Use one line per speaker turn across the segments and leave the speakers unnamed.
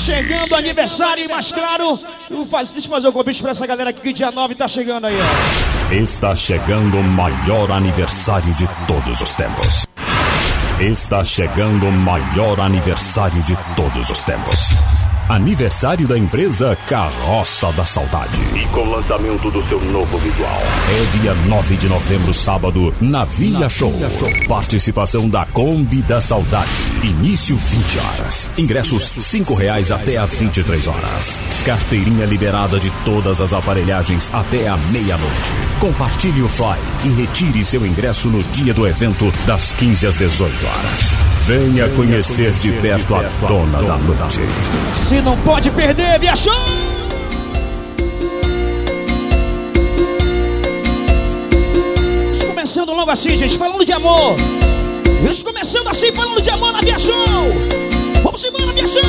Chegando aniversário, mas claro, faço, deixa eu fazer um convite pra essa galera aqui que dia 9 tá chegando aí, ó.
Está chegando o maior aniversário de todos os tempos. Está chegando o maior aniversário de todos os tempos. Aniversário da empresa Carroça da Saudade.
E com o lançamento do seu novo visual.
É dia 9 de novembro, sábado, na Via, Show. Participação da Kombi da Saudade. Início 20 horas. Ingressos 5 reais até às 23 horas. Carteirinha liberada de todas as aparelhagens até a meia-noite. Compartilhe o Fly e retire seu ingresso no dia do evento das 15 às 18 horas. Venha conhecer de perto a dona da noite.
Se não pode perder, Via Show! Estamos começando logo assim, gente, falando de amor. Estamos começando assim, falando de amor na Via Show. Vamos embora, Via Show!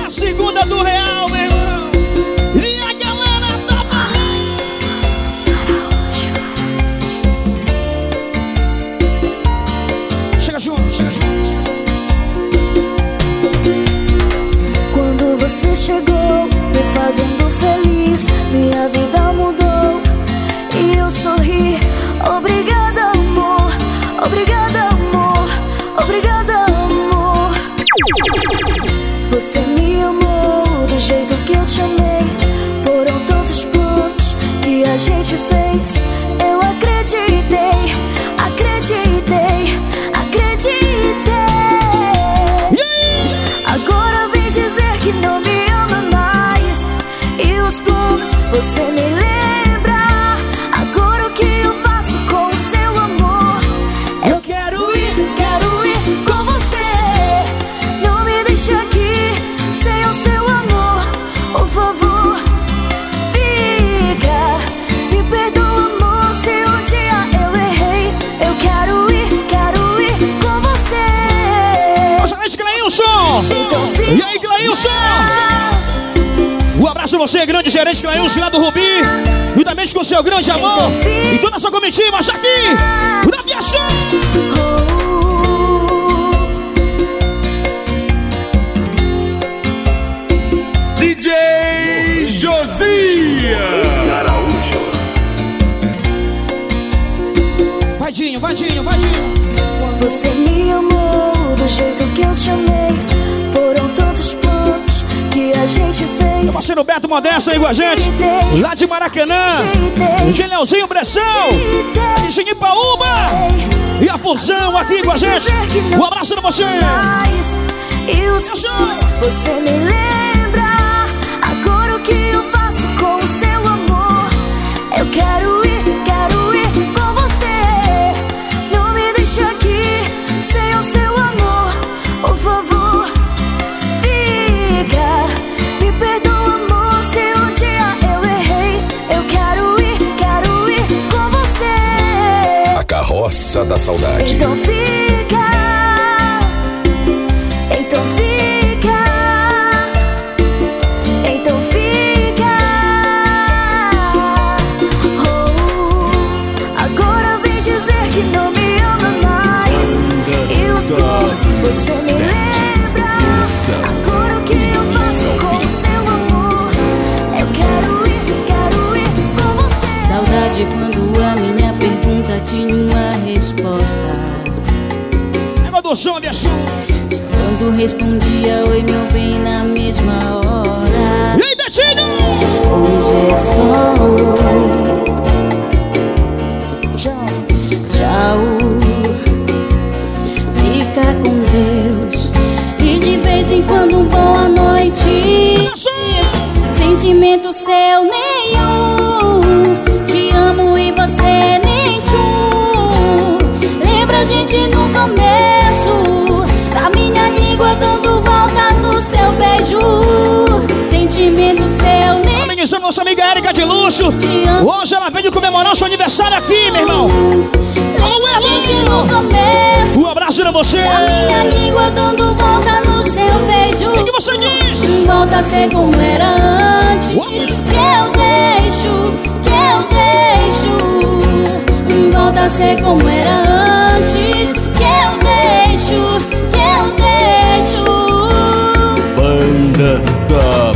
É a segunda do Real, meu
você chegou, me fazendo feliz, minha vida mudou e eu sorri. Obrigada, amor. Obrigada, amor. Obrigada, amor. Você me amou do jeito que eu te amei. Foram tantos planos que a gente fez. Eu acreditei, você nem você,
grande gerente Cleilson lá do Rubi. Juntamente com o seu grande amor. E toda a sua comitiva, já aqui, na Via Show!
DJ Josias.
Vadinho, vadinho, vadinho.
Você me amou do jeito que eu te amei. Foram a fez.
Parceiro Beto Modesto aí com a gente. Lá de Maracanã. De Leãozinho Pressão. De Ipaúba. E a Fusão aqui com a gente. Um abraço pra você.
E os planos você me lembra. Agora o que eu faço com o seu amor? Eu quero
carroça da saudade.
Então fica,
Show.
Quando respondia oi meu bem na mesma hora.
E aí, Betinho?
Hoje é só oi,
Tchau.
tchau. Fica com Deus. E de vez em quando um boa noite. Sentimento seu nenhum.
Amenizando nossa amiga Érica de Luxo. Hoje ela veio comemorar seu aniversário aqui, meu irmão. Alô,
começo.
Um abraço pra você.
Minha língua dando volta no seu beijo.
O que você diz?
Volta a ser como era antes. Que eu deixo, que eu deixo. Volta a ser como era antes. Que que eu deixo.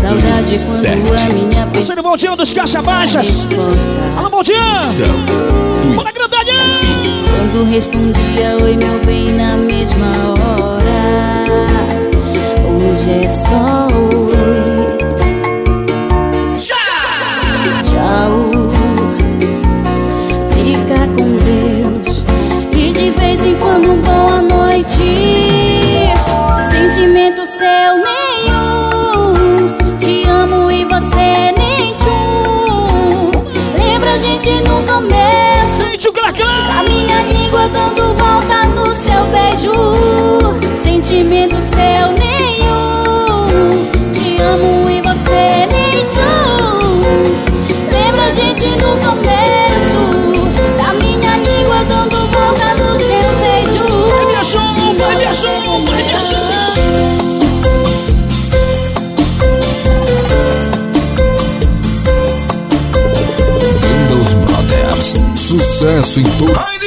Saudade quando a minha
Parceiro Baldinho dos Caixa Baixas. Alô, Baldinho! Bora, grandalhão!
Quando respondia oi meu bem na mesma hora. Hoje é só oi. Tchau. Fica com Deus. E de vez em quando um boa noite a minha língua dando volta no seu beijo. Sentimento seu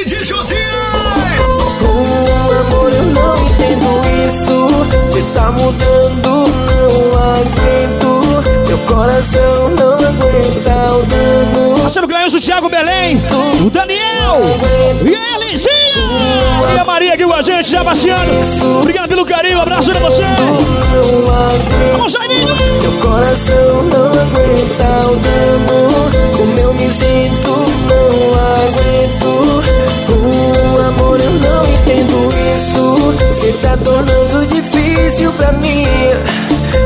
de Josias!
Oh, amor, eu não entendo isso. Cê tá mudando, não aguento. Meu coração não aguenta o dano.
Parceiro Cleilson, Thiago Belém, o Daniel e a Elisinha e a Maria aqui com a gente, já Bastiano. Obrigado pelo carinho, abraço pra você. Vamos, Jairinho!
Meu coração não aguenta o dano. Como eu me sinto, Cê tá tornando difícil pra mim.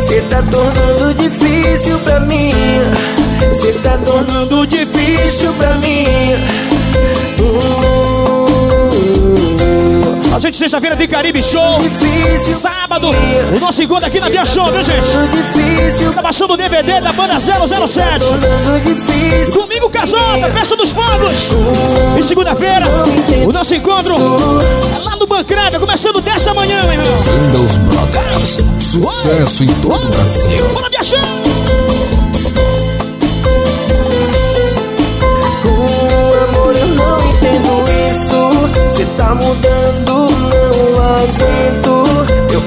Cê tá tornando difícil pra mim. Cê tá tornando difícil pra mim.
A gente sexta-feira tem Caribe Show. Sábado, o nosso encontro aqui na Via Show, viu gente?
Difícil.
Tá baixando o DVD da banda 007.
Tornando difícil.
Domingo Casota, Festa dos Povos. E segunda-feira, o nosso encontro é lá no Bancrada, começando 10 da manhã, meu irmão.
Brothers. Sucesso em todo o Brasil.
Bora, Via Show!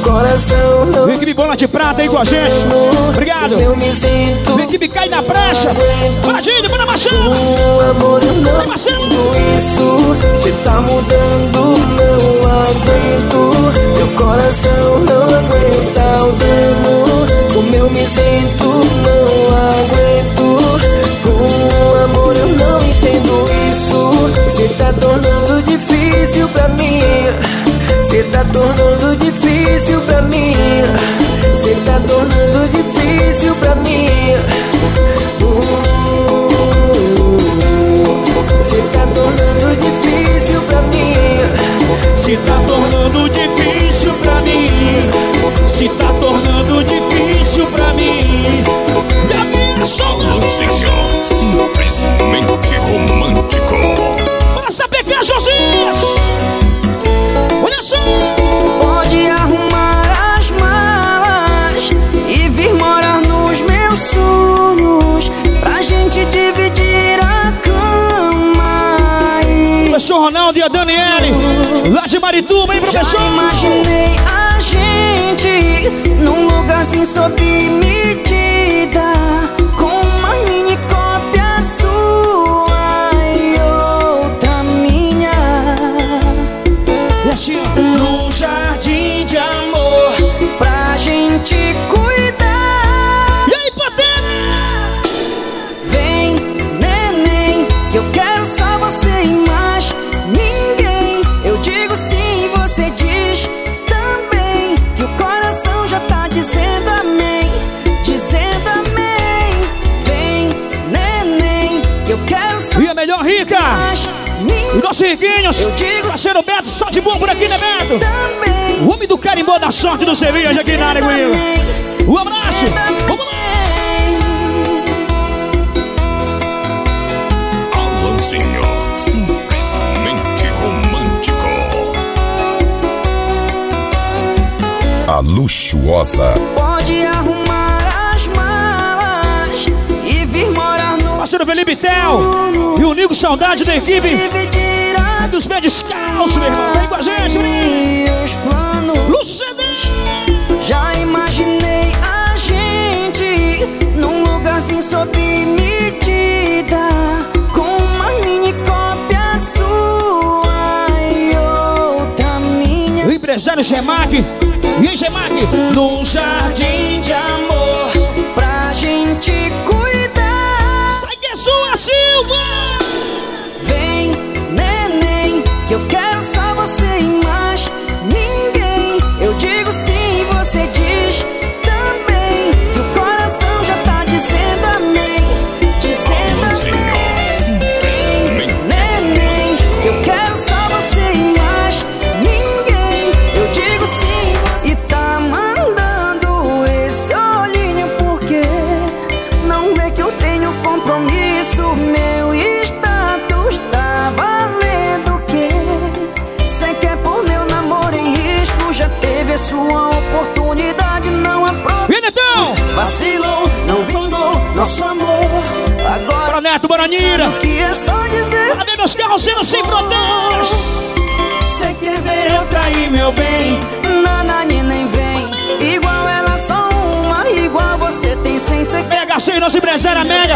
Coração não
equipe Bola de Prata aí com a gente. Obrigado.
Eu me sinto.
Vem equipe Cai na Prancha. Bora, Dinho, bora, Marcelo.
Amor, eu não
Vai, Marcelo.
isso. Cê tá mudando, não aguento. Meu coração não aguenta o dano. Como eu me sinto, não aguento. Oh, amor, eu não entendo isso. Cê tá tornando difícil pra mim. Cê tá tornando difícil pra mim. Cê tá tornando difícil pra mim. Cê tá tornando difícil pra mim.
Se tá tornando difícil pra mim. Se tá tornando difícil pra mim. Minha show.
Simplesmente
Ronaldo e a Daniele. Lá de Marituba, hein,
já
professor?
imaginei a gente num lugar sem sob digo
Parceiro Beto, só de bom por aqui, né, Beto?
também.
O homem do carimbó da sorte do Sevilha aqui na área comigo. Um abraço. Vamos lá.
Alanzinho. Simplesmente romântico.
A luxuosa.
Pode arrumar as malas e vir morar no
Parceiro Felipe Tel. E o Nico Saudade da equipe
entre
os pés descalços, meu irmão. Vem com a gente,
vem.
Lucidez.
Já imaginei a gente
num lugar sem
sob medida. Com
uma mini cópia sua
e outra minha. O empresário Gemac. E
aí,
Gemac? Num jardim de amor.
Carros sendo sem protesto?
Cê quer ver eu trair meu bem? Nanani nem vem. Igual ela, só uma. Igual você tem sem cê quer.
PHC, nosso empresário média.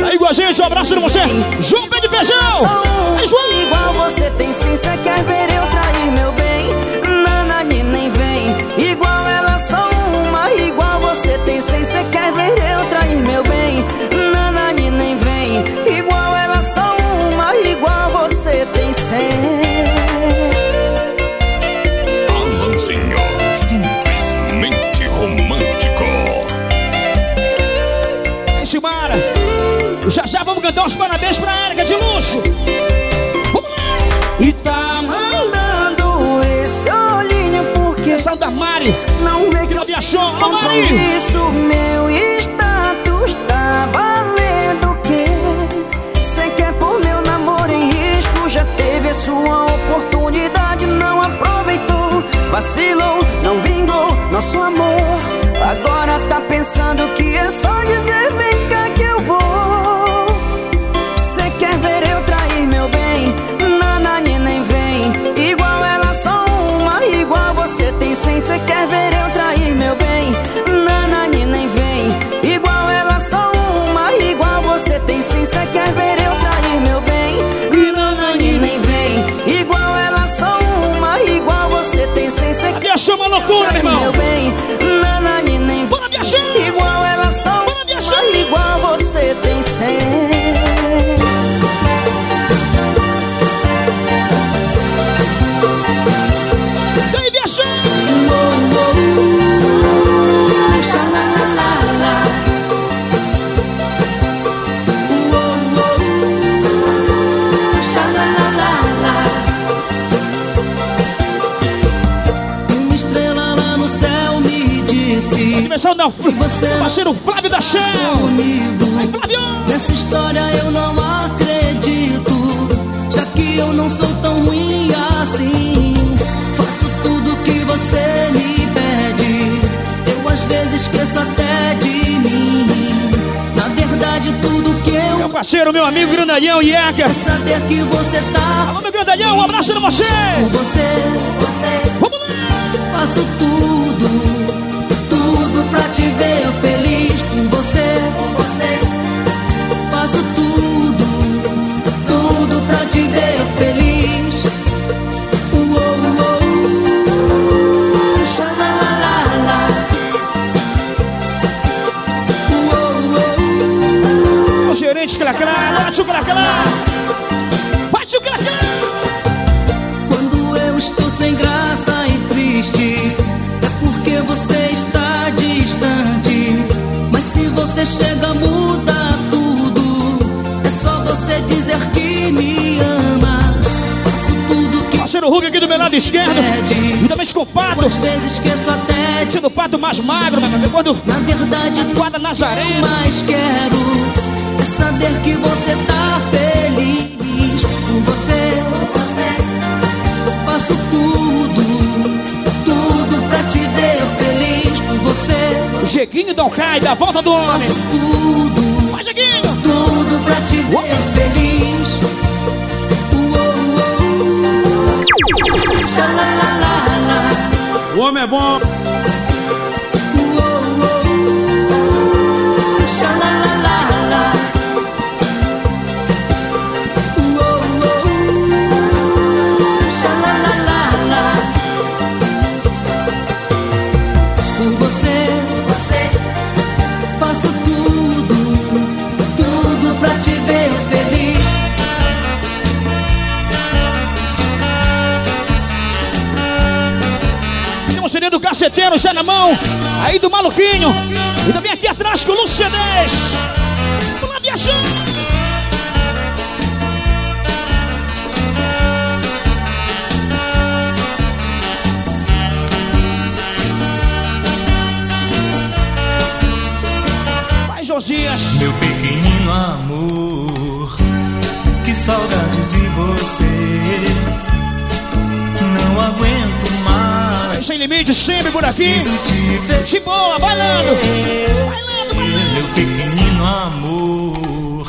Tá igual a gente, um abraço de você. João
Só
Feijão!
uma.
Aí, João!
Igual você tem sim, cê quer ver eu trair meu bem? E tá mandando esse olhinho porque
Sal da Mari.
não vê que eu
me achou. Ô, Mari!
Isso, meu status tá valendo o quê? Cê quer pôr meu namoro em risco? Já teve a sua oportunidade, não aproveitou. Vacilou, não vingou nosso amor. Agora tá pensando que é só dizer vem cá que eu vou. Quer ver eu trair meu bem? Nanani nem vem. Igual ela, só uma. Igual você tem sem. Cê quer ver
Fl- do parceiro Flávio da Shell.
comigo.
Aí, Flávio!
Nessa história eu não acredito, já que eu não sou tão ruim assim. Faço tudo que você me pede, eu às vezes esqueço até de mim. Na verdade, tudo que eu
Meu parceiro, meu amigo Grandalhão e
quero saber que você tá
Alô, meu Grandalhão, um abraço pra você.
você, você.
Vamos lá!
Faço tudo pra te ver feliz por você. você. Faço tudo, tudo pra te ver feliz. Uou, uou, xalalala. Uou, uou.
O gerente Craclá, bate o Craclá. Bate o lado esquerdo.
pede.
Juntamente com o Pato.
Eu às vezes esqueço até de.
Sendo o Pato mais magro, meu irmão. Quando
Na verdade,
guarda Nazaré.
mais quero é saber que você tá feliz por você. Eu faço tudo, tudo pra te ver feliz por você.
Jeguinho do Alcai, da volta do homem.
Faço tudo,
Vai, Jeguinho.
tudo pra te ver feliz.
O homem é bom.
Dinheiro já na mão. Aí do maluquinho. E também aqui atrás com o Lúcio por aqui. De boa, bailando. Bailando.
Meu pequenino amor,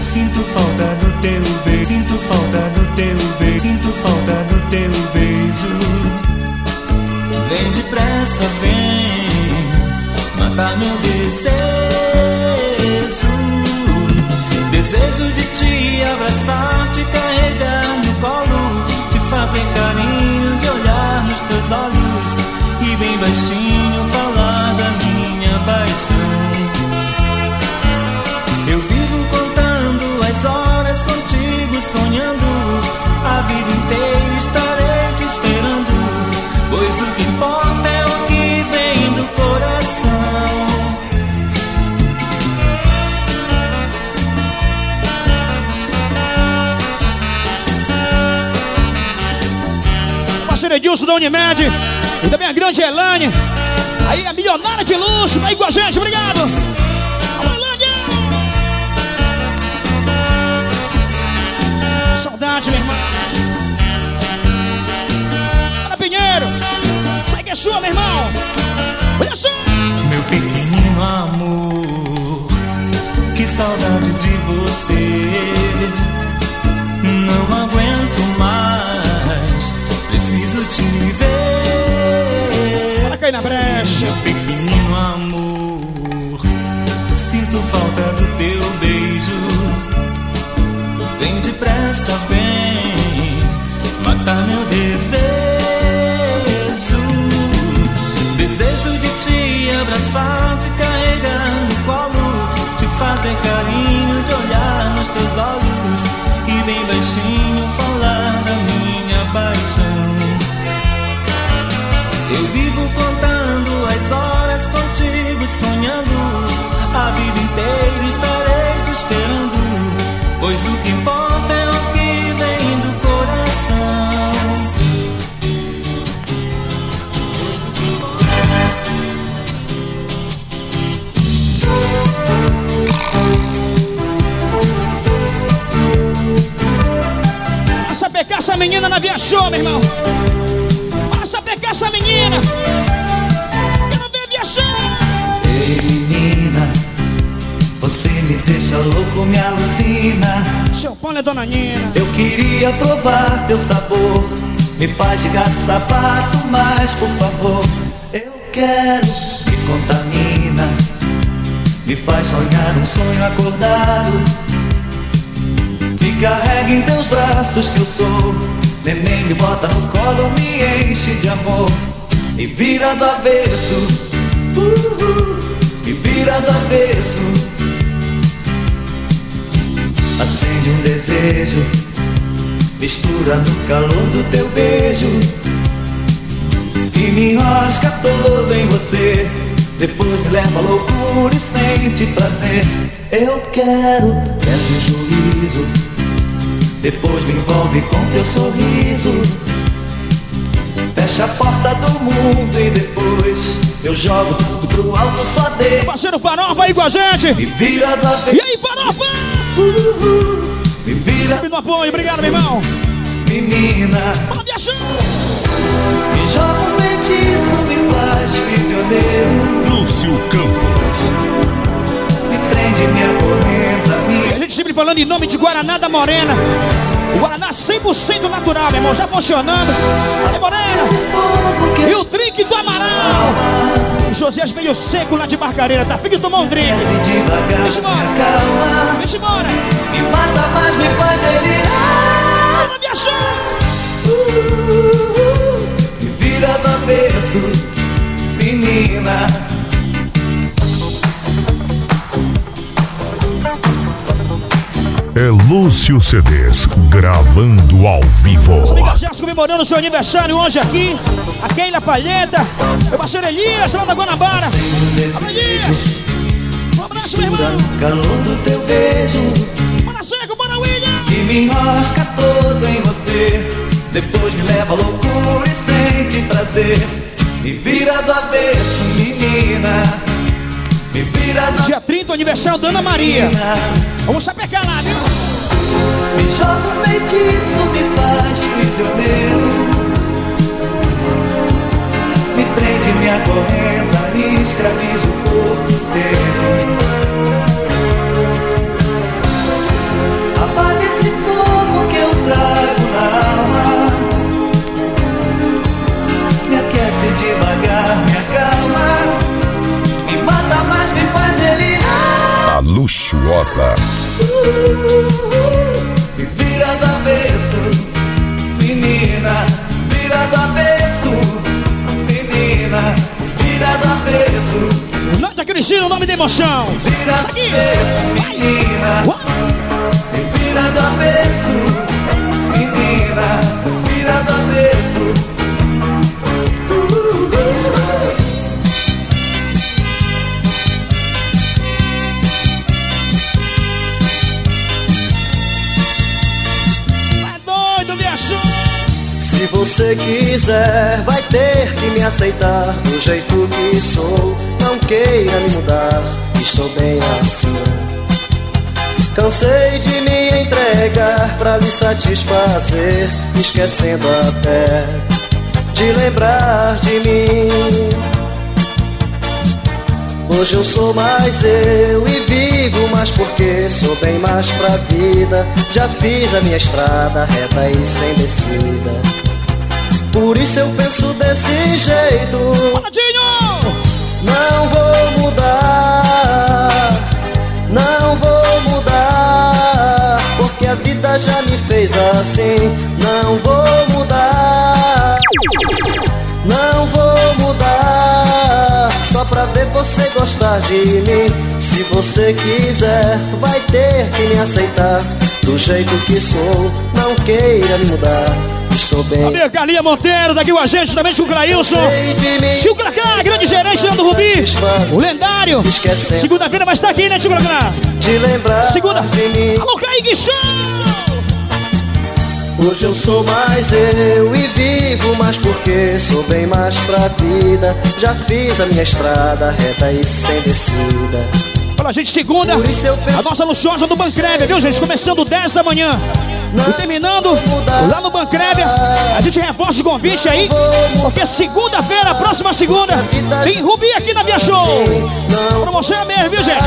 sinto falta do teu beijo. Sinto falta do teu beijo. Sinto falta do teu beijo. Vem depressa, vem matar meu desejo. Desejo de te abraçar, te carregar no colo, te fazer carinho, nos teus olhos e bem baixinho falar da minha paixão. Eu vivo contando as horas contigo, sonhando a vida inteira estarei te esperando, pois o
Edilson da Unimed. E também a grande Elane. Aí a milionária de luxo, tá aí com a gente, obrigado. Elane! Saudade, meu irmão. Olha, Pinheiro. Sai que é sua, meu irmão. Olha só.
Meu pequenino amor, que saudade de você. Não aguento te ver.
Cair na brecha.
Meu pequenino amor, sinto falta do teu beijo. Vem depressa, vem
Essa menina na Via Show, meu irmão. Passa pecar essa menina. Quero ver Via Show.
Ei menina, você me deixa louco, me alucina.
Seu Paulo é Dona Nina.
Eu queria provar teu sabor. Me faz de gato sapato, mas por favor, eu quero. Me contamina, me faz sonhar um sonho acordado. Carrega em teus braços que eu sou. Neném me bota no colo, me enche de amor. Me vira do avesso, uhul, me vira do avesso. Acende um desejo, mistura no calor do teu beijo e me enrosca todo em você. Depois me leva à loucura e sente prazer. Eu quero, perde o juízo. Depois me envolve com teu sorriso. Fecha a porta do mundo e depois eu jogo tudo pro alto só de.
Parceiro Farofa aí com a gente.
Me vira do avesso.
E aí, Farofa?
Me vira,
Sempre no apoio, obrigado, meu irmão.
menina.
Fala, Via Show.
Me joga um feitiço, me faz prisioneiro.
Lúcio Campos.
Me prende, me acorrenta, me
A gente sempre falando em nome de Guaraná da Morena. Guaraná 100% natural, meu irmão, já funcionando. Aí, Morena. E o drink do Amaral. Josias veio seco lá de Barcareira, tá? Fica tomar um drink.
me
embora. Vem embora.
Me mata, mas me faz delirar.
Fala, Via Show.
Me vira do avesso, menina.
É Lúcio CDs, gravando ao vivo.
Jéssica comemorando seu aniversário hoje aqui. A Keila Palheta, meu parceiro Elias, lá da Guanabara. Alô, Elias! Um abraço, meu irmão.
calor do teu beijo.
Bora seco, bora William!
Que me enrosca todo em você. Depois me leva à loucura e sente prazer. Me vira do avesso, menina. Me vira do
Dia 30, aniversário da Ana Maria. Vamos sapecar lá, viu?
Me joga um feitiço, me faz prisioneiro Me prende, me acorrenta, me escraviza o corpo inteiro
luxuosa.
Vira do avesso, menina, vira do avesso, menina, vira do avesso,
Nanda Cristina, o nome da emoção.
vira do avesso, menina,
você quiser, vai ter que me aceitar do jeito que sou. Não queira me mudar, estou bem assim. Cansei de me entregar pra lhe satisfazer, esquecendo até de lembrar de mim. Hoje eu sou mais eu e vivo mais porque sou bem mais pra vida. Já fiz a minha estrada reta e sem descida. Por isso eu penso desse jeito.
Ronaldinho!
Não vou mudar, não vou mudar, porque a vida já me fez assim. Não vou mudar, não vou mudar, só pra ver você gostar de mim. Se você quiser, vai ter que me aceitar do jeito que sou. Não queira me mudar, estou bem.
Carlinha Monteiro, daqui com a gente, também com o Grailson. Tio Cracá, grande gerente do Rubi. O lendário. Segunda-feira vai estar aqui, né, Tio Cracá?
De lembrar
Segunda. Alô, Kaique Show!
Hoje eu sou mais eu e vivo mais porque sou bem mais pra vida. Já fiz a minha estrada reta e sem descida.
Pra gente, segunda, a nossa luxuosa do Bancreve, viu, gente? Começando 10 da manhã. E terminando lá no Bancreve, a gente reforça o convite aí, porque segunda-feira, próxima segunda, tem Rubi aqui na Via Show.
Não
Promoção é mesmo, viu, gente?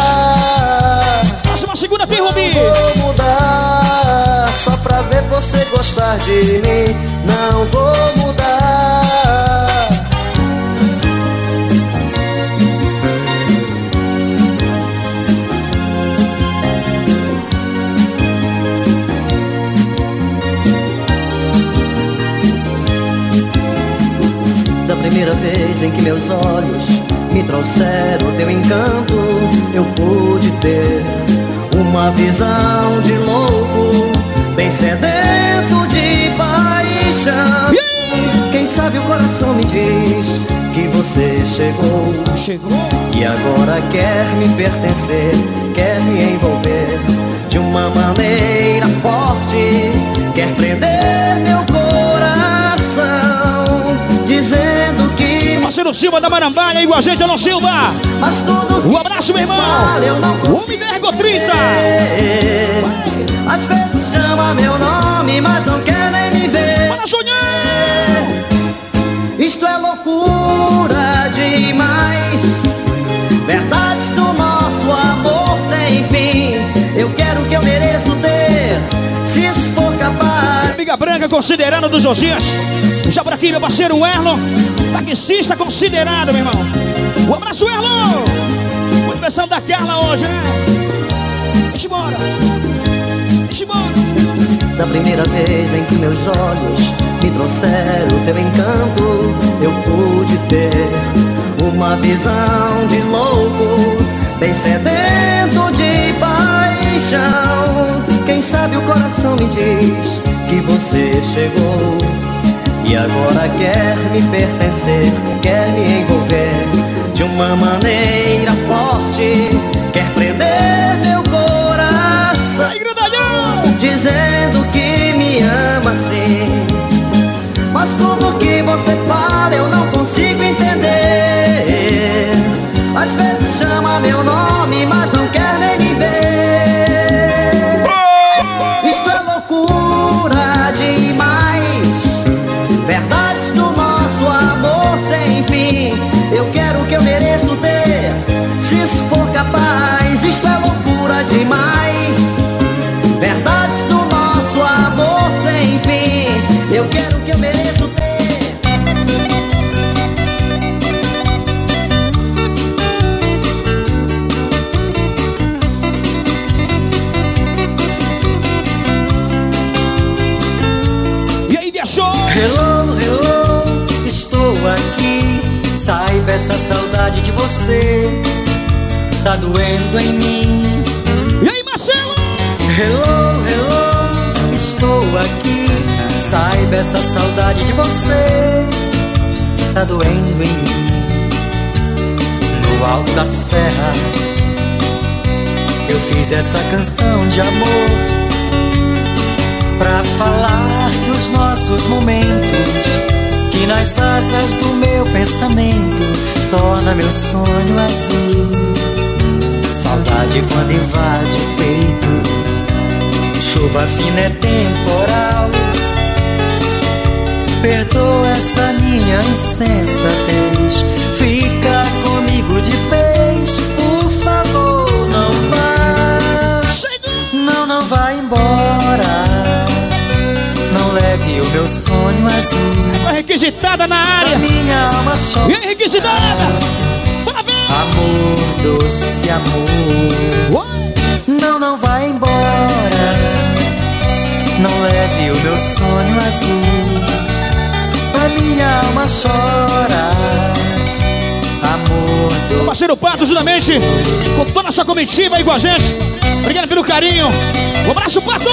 Próxima segunda tem Rubi.
vou mudar só pra ver você gostar de mim. Não vou mudar. Primeira vez em que meus olhos me trouxeram teu encanto, eu pude ter uma visão de louco, bem sedento de paixão. Quem sabe o coração me diz que você chegou
Chegou.
e agora quer me pertencer, quer me envolver de uma maneira forte, quer prender meu dizendo que
Parceiro Silva da Marambaia aí com a gente, Alô Silva.
mas tudo
Um abraço, meu irmão. O Homem Vergo 30.
Às vezes chama meu nome, mas não quer nem me ver.
Bora, Junior.
Isto é loucura demais. Verdades do nosso amor sem fim. Eu quero o que eu mereço ter.
Amiga Branca, considerando do Josias. Já por aqui, meu parceiro Erlon. Taxista considerado, meu irmão. Um abraço, Erlon. O aniversário da Carla hoje, né? Deixa embora. Deixa embora.
Da primeira vez em que meus olhos me trouxeram teu encanto, eu pude ter uma visão de louco, bem sedento de paixão. Quem diz que você chegou. E agora quer me pertencer, quer me envolver de uma maneira forte, quer prender meu coração, dizendo que me ama sim. Mas tudo que você fala eu não essa saudade de você. Tá doendo em mim.
E aí, Marcelo?
Hello, hello, estou aqui. Saiba essa saudade de você. Tá doendo em mim. No alto da serra, eu fiz essa canção de amor. Pra falar dos nossos momentos nas asas do meu pensamento. Torna meu sonho azul. Saudade quando invade o peito. Chuva fina é temporal. Perdoa essa minha insensatez
requisitada na área. Aí, requisitada? Bora ver.
Amor, doce amor. Não, não vai embora. Não leve o meu sonho azul. A minha alma chora. Amor, doce.
O parceiro Pato, juntamente com toda a sua comitiva aí com a gente. Obrigado pelo carinho. Um abraço, Pato!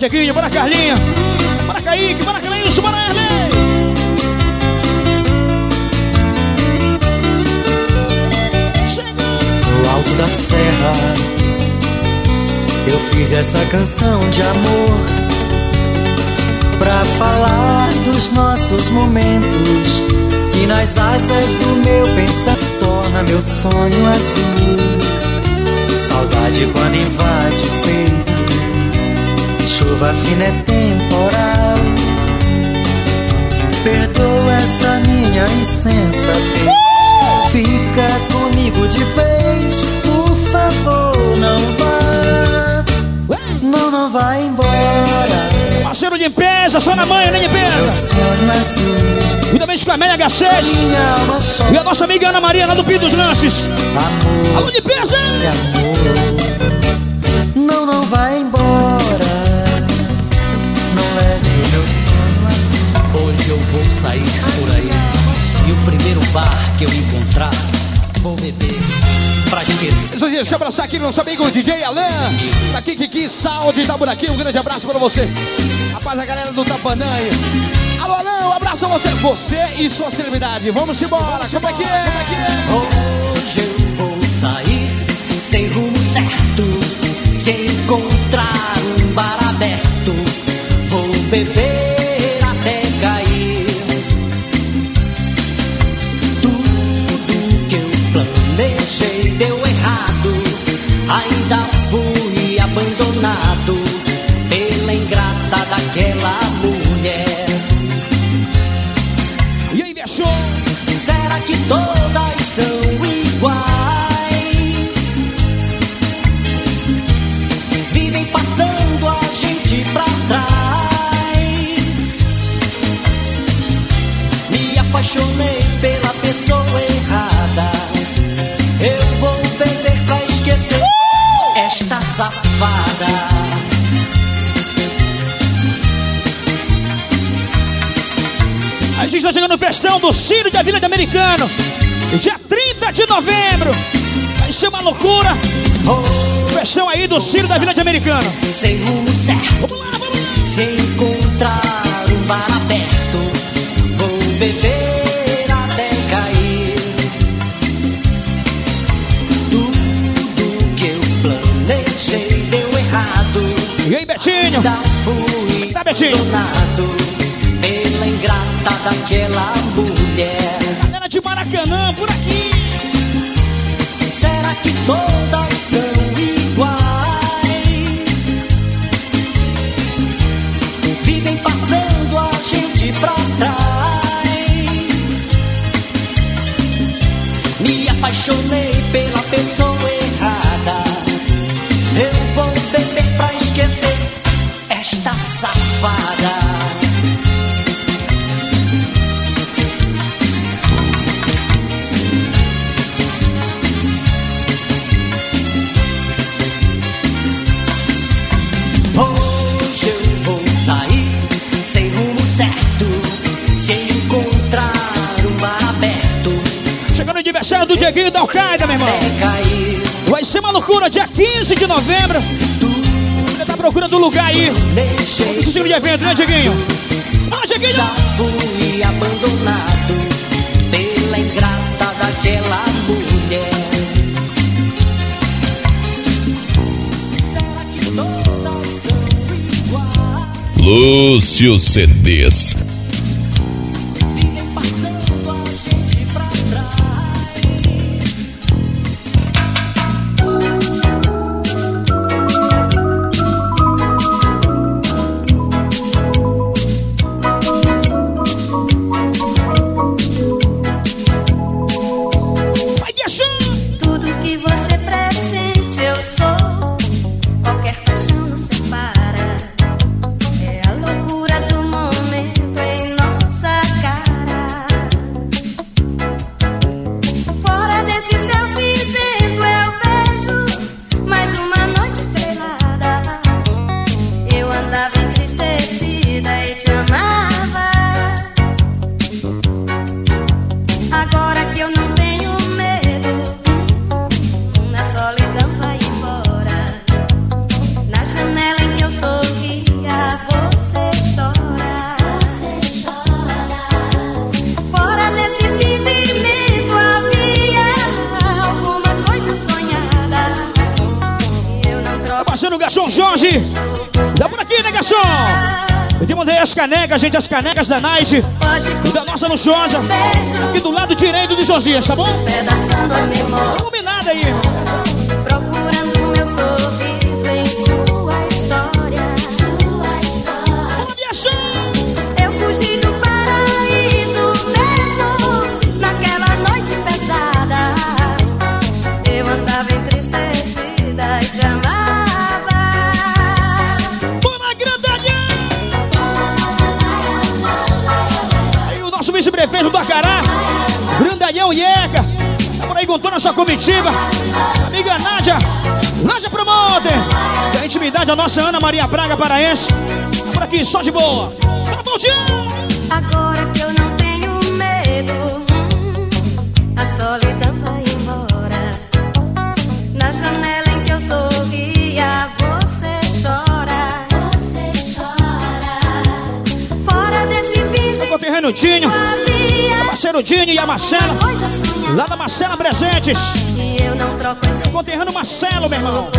Dieguinho, bora, Carlinha. Bora, Kaique, bora, Cleilson, bora, Erley.
No alto da serra, eu fiz essa canção de amor. Pra falar dos nossos momentos. E nas asas do meu pensamento torna meu sonho azul. Saudade quando invade o peito. Chuva fina é temporal. Perdoa essa minha insensatez. Fica comigo de vez, por favor, não vá. Não, não vai embora.
Parceiro de limpeza, só na manhã, nem limpeza.
azul,
Juntamente com a Amélia H6
minha alma
e a nossa amiga Ana Maria lá do Pio dos Lanches.
Amor,
Alô, limpeza!
amor. Não, não vai
Hoje eu vou sair por aí e o primeiro bar que eu encontrar vou beber pra esquecer.
Deixa eu abraçar aqui nosso amigo DJ Alan. Tá aqui, Kiki, Saúde, tá por aqui. Um grande abraço pra você. Rapaz, a galera do Tapanã aí. Alô, Alan, um abraço a você. Você e sua celebridade. Vamos embora. É é? Como é que é?
Hoje eu vou sair sem rumo certo. Se encontrar um bar aberto, vou beber
festão do Ciro da Vila de Americano. Dia 30 de novembro. Vai ser uma loucura.
Hoje
Versão aí do Ciro da Vila de Americana.
Sem rumo certo. Vamos lá, vamos lá. Se encontrar um bar aberto, vou beber até cair. Tudo que eu planejei deu errado.
E aí, Betinho?
Tá,
Betinho?
Ingrata daquela mulher.
Galera de Maracanã, por aqui.
Será que todas são
Dieguinho da Al-Qaeda, meu irmão. Vai ser uma loucura, dia 15 de novembro. Você tá procurando lugar aí.
Deixei
Esse tipo de evento, né, Dieguinho? Ah, Dieguinho!
já fui abandonado pela ingrata daquela mulher. Será que todas são iguais?
Lúcio CDs.
Jorge. Dá por aqui, né, Garçom? Pedimos aí as canecas, gente, as canecas da Night. Da nossa luxuosa. Aqui do lado direito do Josias, tá bom?
pedaçando a memória.
Combinado aí. Vice-prefeito do Acará, Grandalhão Ieca. Tá por aí com toda a sua comitiva. Amiga Nádia, Nádia Promoter. E a intimidade, a nossa Ana Maria Braga Paraense. Por aqui, só de boa. Bora, Valdir!
Agora que eu não finge
Com o terreno Dinho, parceiro Dinho e a Marcela. Lá da Marcela Presentes.
Eu não troco esse
Com o terreno Marcelo, meu irmão.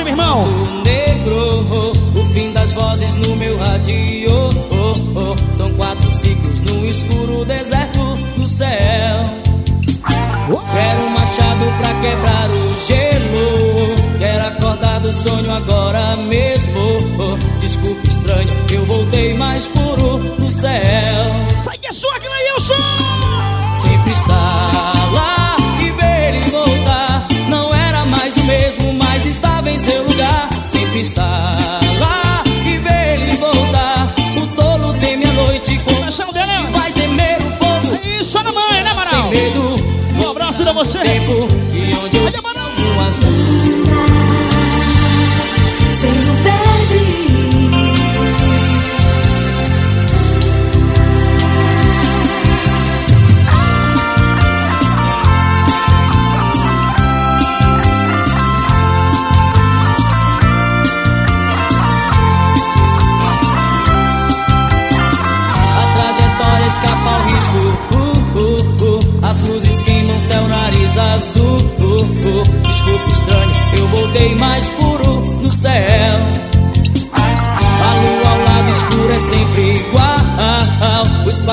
Irmão.
do
negro, o fim das vozes no meu rádio.
São quatro ciclos no escuro deserto do céu. Quero um machado pra quebrar o gelo. Quero acordar do sonho agora mesmo. Tempo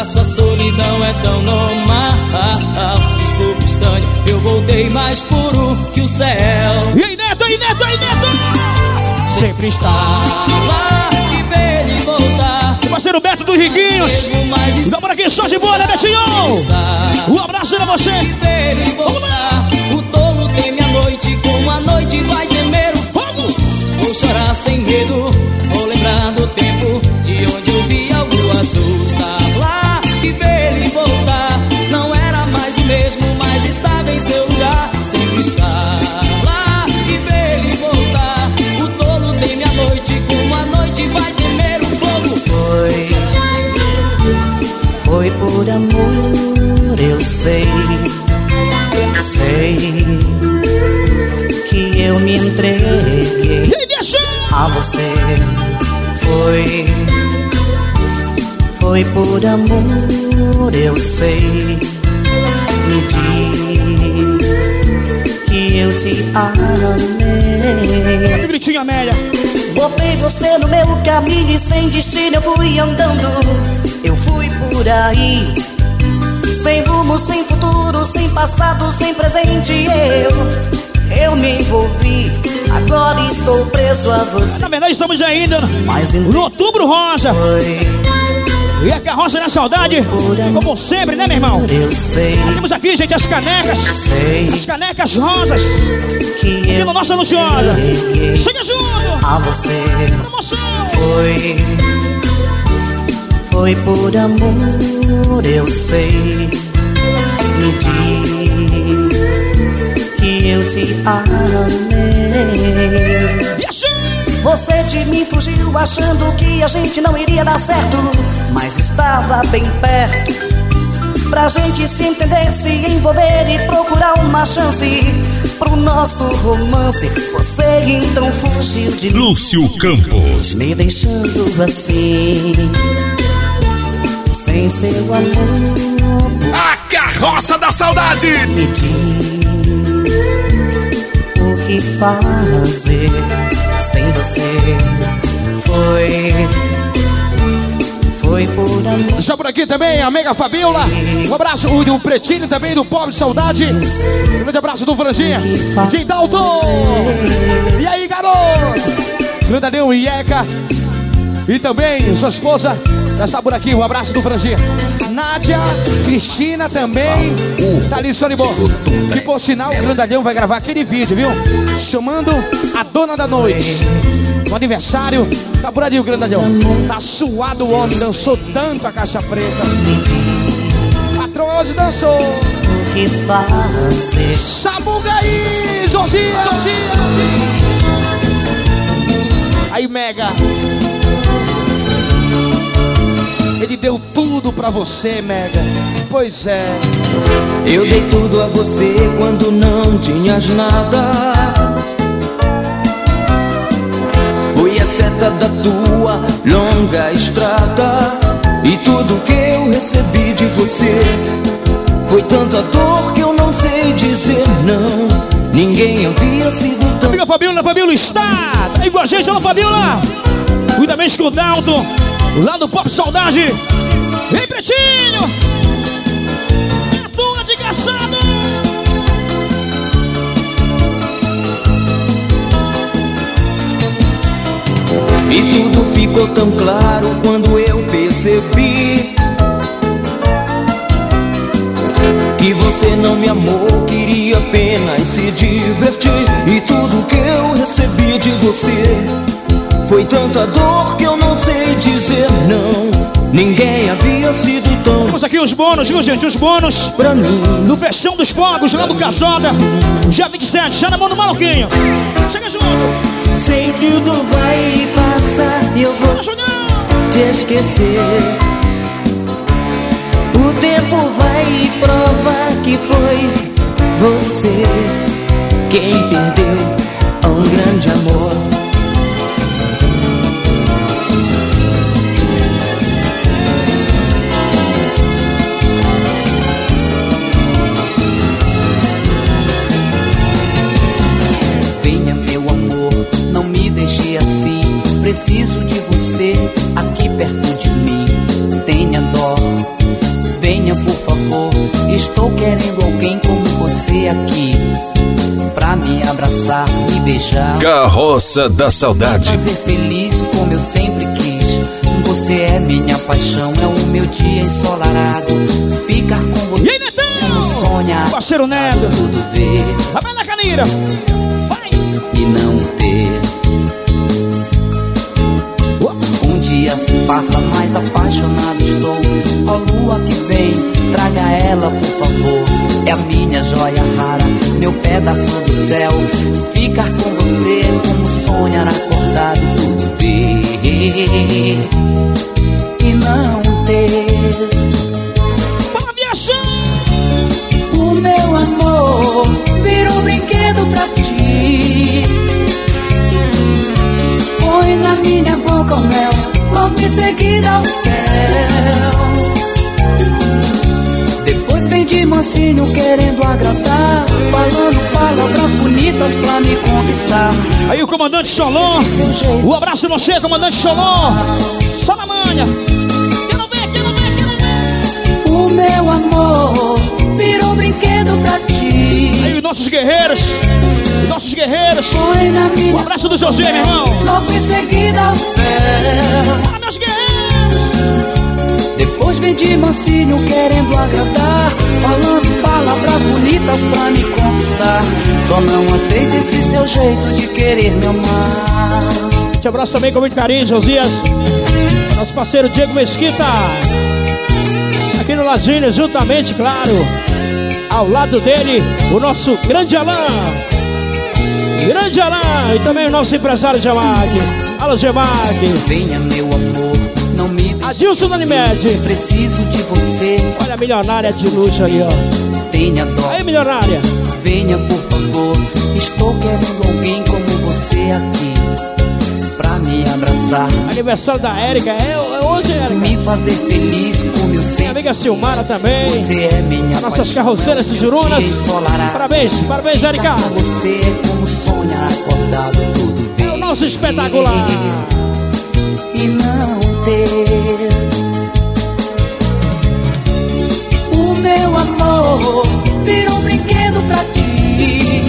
O espaço, a solidão é tão normal. Desculpa, estranho, eu voltei mais puro que o céu.
E aí, Neto, aí, Neto, aí, Neto!
Sempre está lá e ver ele voltar.
O parceiro Beto dos Riquinhos. Estamos por aqui, só de né, Betinho?
está.
Um abraço pra você.
ver ele
foi por amor, eu sei. Me diz que eu te amei.
Gritinho Amélia.
Botei você no meu caminho e sem destino eu fui andando. Eu fui por aí. Sem rumo, sem futuro, sem passado, sem presente. Eu, eu me envolvi. Agora estou preso a você.
Na verdade, estamos ainda no Outubro Rosa.
foi
E a carroça da saudade, como sempre, né, meu irmão?
eu sei,
Temos aqui, gente, as canecas.
sei
As canecas rosas.
que
Aqui
eu
no nosso Luciana.
entreguei
Chega junto!
a você.
Promoção!
Foi, foi por amor, eu sei. Me diz que eu te amei.
E?
Você de mim fugiu achando que a gente não iria dar certo, mas estava bem perto. Pra gente se entender, se envolver e procurar uma chance pro nosso romance. Você então fugiu de mim.
Lúcio Campos.
Me deixando assim, sem seu amor,
A carroça da saudade.
me diz o que fazer sem você. Foi, foi por amor.
Já por aqui também a Mega Fabiola. Um abraço, o do Pretinho também, do Pobre Saudade. Um grande abraço do Franjinha. Jim Dalton. E aí, garoto? Grandadeu e Ieca. E também sua esposa já está por aqui. Um abraço do Franjinha. Nádia, Cristina também. Tá ali, Sonibor. Que por sinal, o Grandalhão vai gravar aquele vídeo, viu? Chamando a dona da noite. No aniversário, tá por ali o Grandalhão. Tá suado o homem, dançou tanto a caixa preta. Patrão hoje dançou.
O que fazer?
Sabuga aí, Josia, Josia. Aí, Mega. Ele deu tudo pra você, Mega. Pois é.
Eu dei tudo a você quando não tinhas nada. Fui a seta da tua longa estrada. E tudo que eu recebi de você foi tanta dor que eu não sei dizer não. Ninguém havia sido tão.
Amiga Fabiola, Fabiola está! Tá aí com a gente, alô Fabiola! Cuida bem com o Dalton, lá do Pop Saudade. Vem, Pretinho!
E tudo ficou tão claro quando eu percebi Que você não me amou, queria apenas se divertir. E tudo que eu recebi de você Foi tanta dor que eu não sei dizer não. Ninguém havia sido tão
Temos aqui os bônus, viu gente? Os bônus.
Pra mim.
No Fechão dos Fogos, lá do Casoda. Dia 27, já na mão do maluquinho. Chega junto!
Sei que tudo vai passar e eu vou te esquecer. O tempo vai provar que foi você Quem perdeu um grande amor
aqui. Pra me abraçar, me beijar.
Carroça da Saudade.
Me fazer feliz como eu sempre quis. Você é minha paixão, é o meu dia ensolarado. Ficar com você.
E aí, Netão?
Sonhar.
Parceiro Neto.
Tudo ver
Vai na canira!
e não ter. Um dia se passa, mais apaixonado estou. Ó lua que vem, traga ela por favor. É a minha joia rara, meu pedaço do céu. Ficar com você é como sonhar acordado, tudo ver e não ter.
Minha
O meu amor virou brinquedo pra ti. Põe na minha boca o mel, logo em seguida o fel. Mansinho querendo agradar, falando palavras bonitas pra me conquistar.
Aí o comandante Solon, o abraço no você, comandante Solon. Só na manha. Quero ver, quero ver, quero ver.
O meu amor virou brinquedo pra ti.
Aí os nossos guerreiros, os nossos guerreiros.
Põe na minha
Um abraço do José, meu irmão.
Logo em seguida o
meus guerreiros.
Depois vem de mansinho querendo agradar Falando palavras bonitas pra me conquistar Só não aceito esse seu jeito de querer me amar
Te abraço também com muito carinho, Josias. Nosso parceiro Diego Mesquita. Aqui no ladinho, juntamente, claro. Ao lado dele, o nosso grande Alain. Grande Alain. E também o nosso empresário Gemac. Alô, Gemac.
Venha meu não me deixe
Adilson da Unimed.
Preciso de você,
Olha a milionária de luxo aí, ó.
tenha dó
Aí, milionária.
Venha por favor, estou querendo alguém como você aqui Pra me abraçar,
Aniversário da Érica. É, é hoje, Érica.
me fazer feliz como eu
Minha
sempre
amiga Silmara também.
Você é minha
Nossas carroceiras de Jurunas. Parabéns, parabéns, Érica.
Você é como sonhar acordado, tudo ver
É o nosso espetacular.
Amor virou um brinquedo pra ti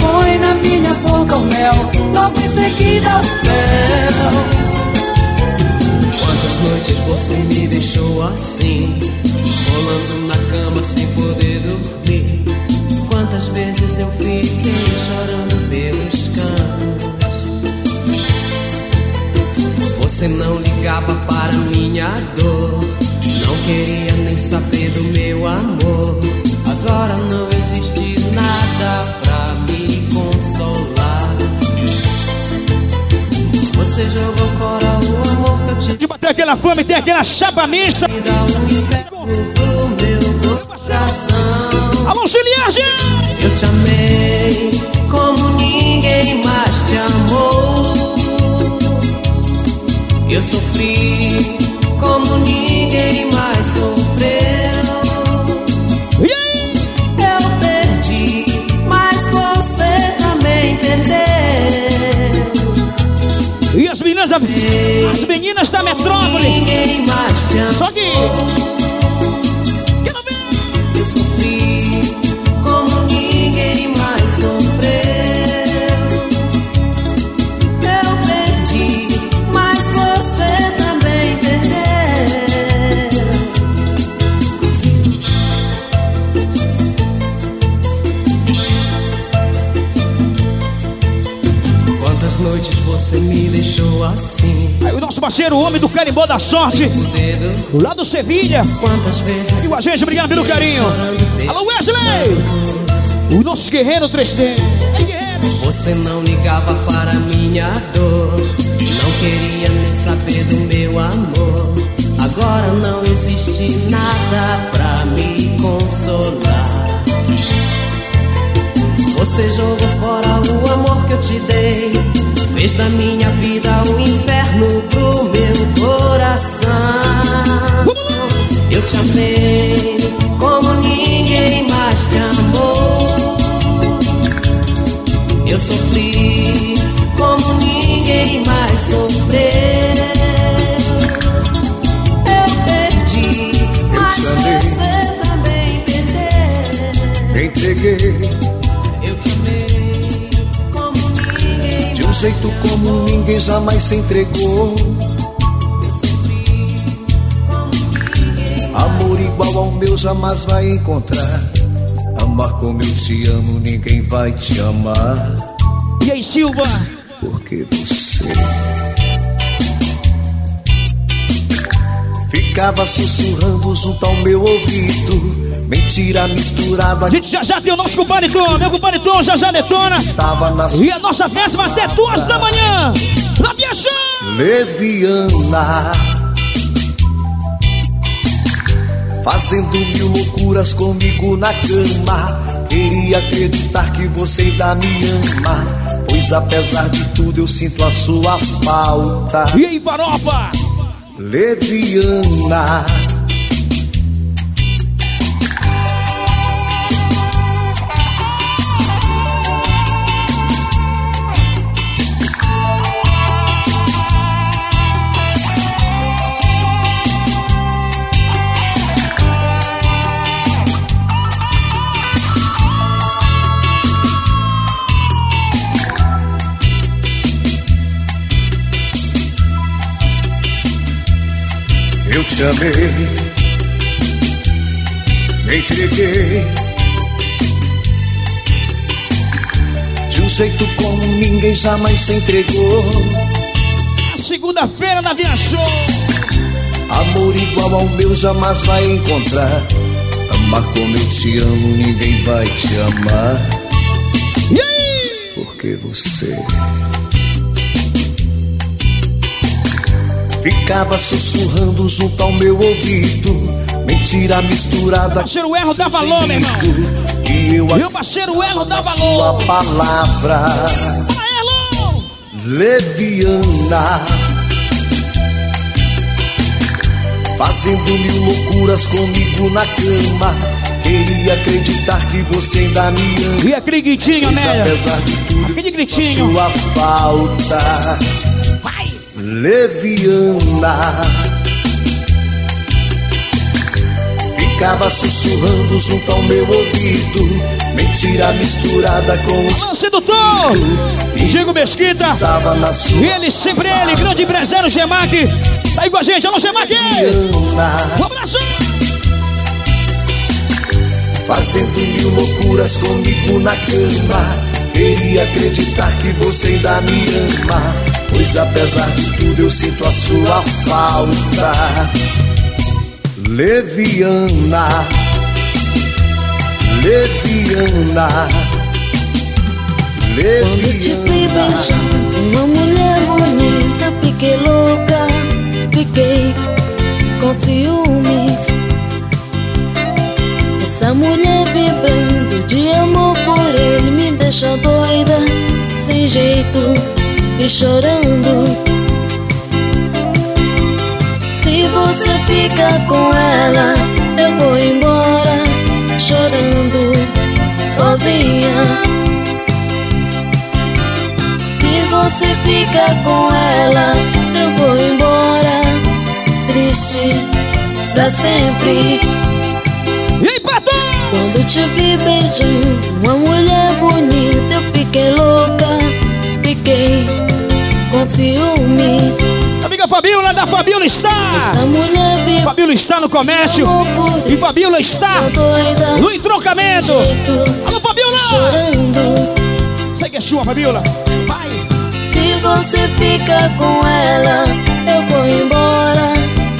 Põe na minha boca o mel Logo em seguida o fel
Quantas noites você me deixou assim, rolando na cama sem poder dormir? Quantas vezes eu fiquei chorando pelos cantos? Você não ligava para minha dor, não queria nem saber do meu amor. Agora não existe nada pra me consolar. Você jogou fora o amor que eu te
De bater aquela fome, tem aquela chapa mista.
do meu coração.
Alô, Giliagem!
Eu te amei como ninguém mais te amou. Eu sofri como ninguém mais sofreu. Eu perdi, mas você também perdeu.
E as meninas. As meninas da metrópole.
Ninguém mais te ama.
Só que.
Deixou assim?
Aí o nosso parceiro, o homem do carimbó da sorte. Lá do Sevilha.
Quantas vezes
E com a gente, obrigado pelo carinho. Alô, Wesley! O nosso guerreiro 3D. Aí, guerreiros.
Você não ligava para minha dor, não queria nem saber do meu amor. Agora não existe nada pra me consolar. Você jogou fora o amor que eu te dei, fez da minha vida um inferno pro meu coração. Eu te amei como ninguém mais te amou. Eu sofri como ninguém mais sofreu.
Jeito como ninguém jamais se entregou. Amor igual ao meu jamais vai encontrar. Amar como eu te amo, ninguém vai te amar.
E aí, Silva?
Porque você ficava sussurrando junto ao meu ouvido. Mentira misturada.
Gente já já tem o nosso compadre Tom. Meu compadre Tom já já detona. E a nossa festa vai até duas da manhã. Na chão.
leviana Fazendo mil loucuras comigo na cama Queria acreditar que você ainda me ama Pois apesar de tudo eu sinto a sua falta
E aí, farofa?
Leviana Eu te amei, me entreguei de um jeito como ninguém jamais se entregou.
Segunda-feira na Via Show.
Amor igual ao meu jamais vai encontrar. Amar como eu te amo, ninguém vai te amar. Porque você ficava sussurrando junto ao meu ouvido. Mentira misturada.
Parceiro Erro dá valor, meu irmão.
E eu
Meu parceiro Erro dá valor.
sua palavra.
Fala,
leviana Fazendo mil loucuras comigo na cama Queria acreditar que você ainda me ama
E aquele gritinho, Amélia?
apesar de tudo
Aquele gritinho.
sua falta Leviana Ficava sussurrando junto ao meu ouvido Mentira misturada com os
Alô, sedutor! Diego Mesquita. Ele, sempre ele, grande empresário Gemac. Tá aí com a gente, alô Gemac! Um abraço!
Fazendo mil loucuras comigo na cama Queria acreditar que você ainda me ama Pois apesar de tudo eu sinto a sua falta Leviana Leviana
Quando te vi
Leviana
beijando uma mulher bonita, fiquei louca, fiquei com ciúmes. Essa mulher vibrando de amor por ele me deixa doida, sem jeito e chorando. Se você fica com ela, eu vou embora, chorando, sozinha. Se você fica com ela, eu vou embora, triste pra sempre. Quando te vi beijando uma mulher bonita, eu fiquei louca, fiquei com ciúmes.
Amiga Fabiola da Fabiola está. Fabiola está no comércio. E Fabiola está no entrocamento. Alô, Fabiola!
chorando.
Sei que é sua, Fabiola. Vai.
Se você fica com ela, eu vou embora,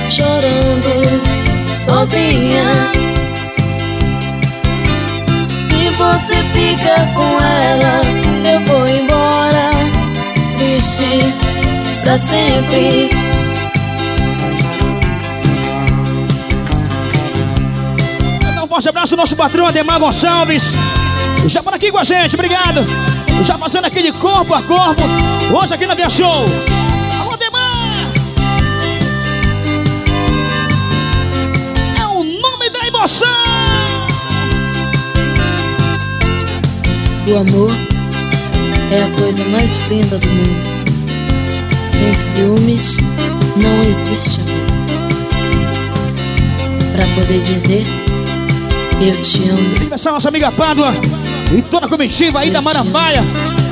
chorando, sozinha. Você fica com ela, eu vou embora, triste pra sempre.
Um forte abraço ao nosso patrão Ademar Gonçalves. Já por aqui com a gente, obrigado. Já passando aqui de corpo a corpo. Hoje aqui na Via Show. Alô, Ademar! É o nome da emoção!
O amor é a coisa mais linda do mundo. Sem ciúmes não existe amor. Pra poder dizer eu te amo.
Essa nossa amiga Pádua e toda a comitiva aí da Marambaia.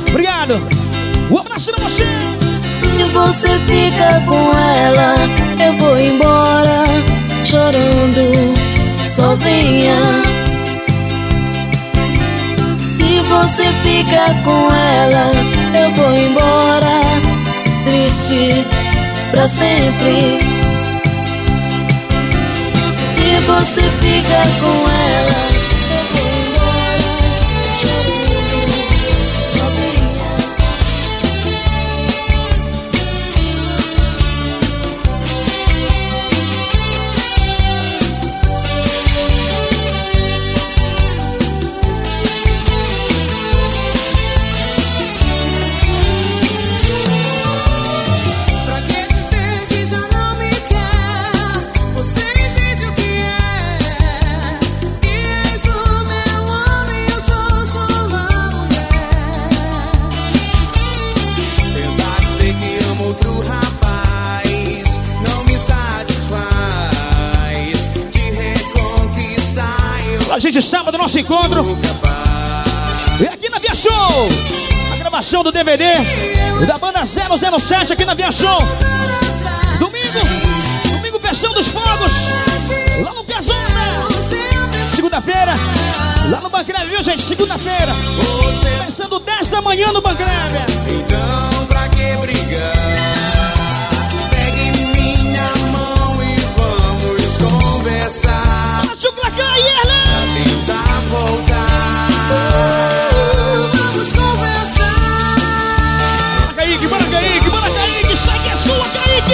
Obrigado. Um abraço pra você.
Se você fica com ela, eu vou embora, chorando, sozinha. Você fica com ela, eu vou embora, triste pra sempre. Se você fica com ela,
nosso encontro. E aqui na Via Show. A gravação do DVD da banda 007 aqui na Via Show. Domingo, domingo Festão dos Fogos. Lá no Casona. Segunda-feira, lá no Bancreve, viu gente? Segunda-feira. Começando 10 da manhã no Bancreve.
Então pra que brigar? Pegue minha mão e vamos conversar.
Chucla Caierla!
Pra tentar
Vamos conversar.
Kaique, bora, Kaique, bora, Kaique. Que é sua, Kaique!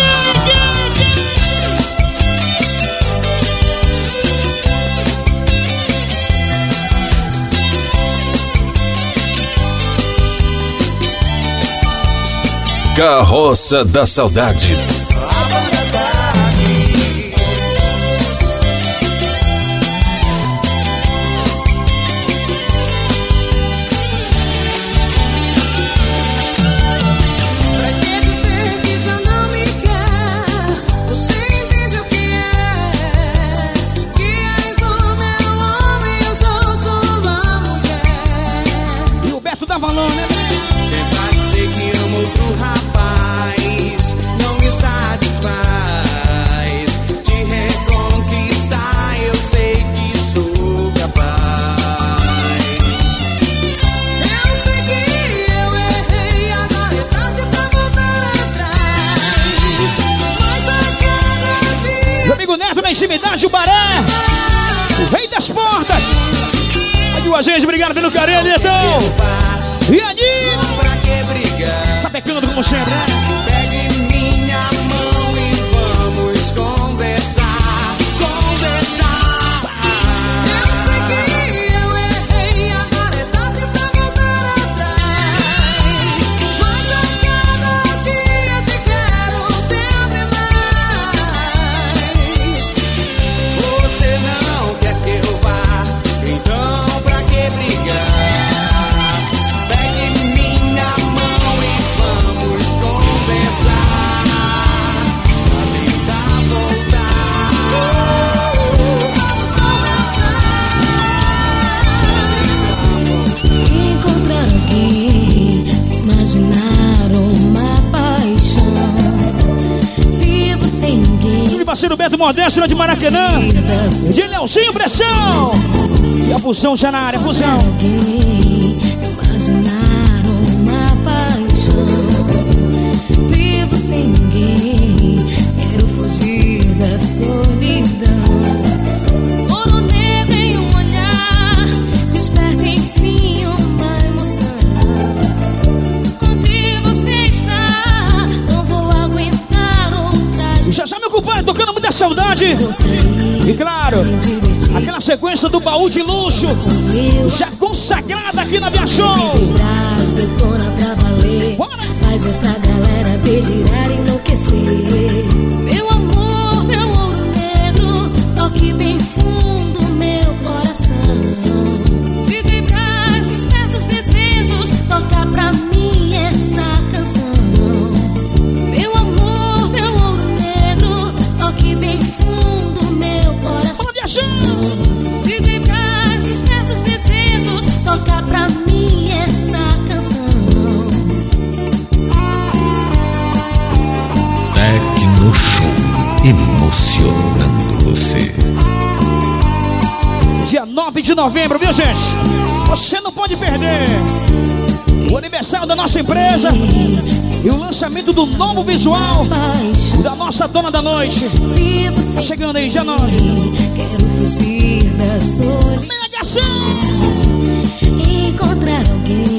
Carroça da Saudade.
A
gente, obrigado pelo carinho, Netão. E
brigar?
Sapecando como sempre, né?
Pegue minha mão
parceiro Beto Modesto de Maracanã. De Leozinho Pressão. E a Fusão já na área, Fusão.
Imaginar uma paixão. Vivo sem ninguém. Quero fugir da solidão.
Muita saudade. E claro, aquela sequência do baú de luxo. Já consagrada aqui na Via Show.
Valer. Faz essa galera delirar e enlouquecer.
Aniversário da nossa empresa e o lançamento do novo visual da nossa dona da noite. Tá chegando aí, dia 9.
Quero fugir da solidão. Encontrar alguém,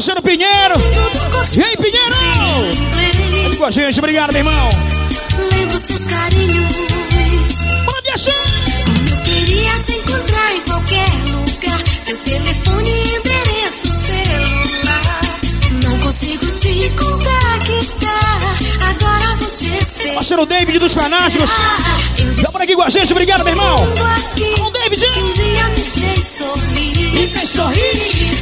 parceiro Pinheiro. E Vem, Pinheiro! Aqui com a gente, obrigado, meu irmão.
Lembro seus carinhos. Pode achar! Como eu queria te encontrar em qualquer lugar. Seu telefone e endereço celular. Não consigo te contactar. Agora vou te esperar.
Parceiro David dos Fanáticos. Ah, tá por aqui com a gente, obrigado, meu irmão. Aqui, Alô, David!
Que um dia me fez sorrir. Me fez sorrir.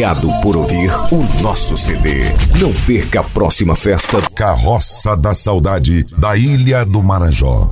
Obrigado por ouvir o nosso CD. Não perca a próxima festa.
Carroça da Saudade, da Ilha do Marajó.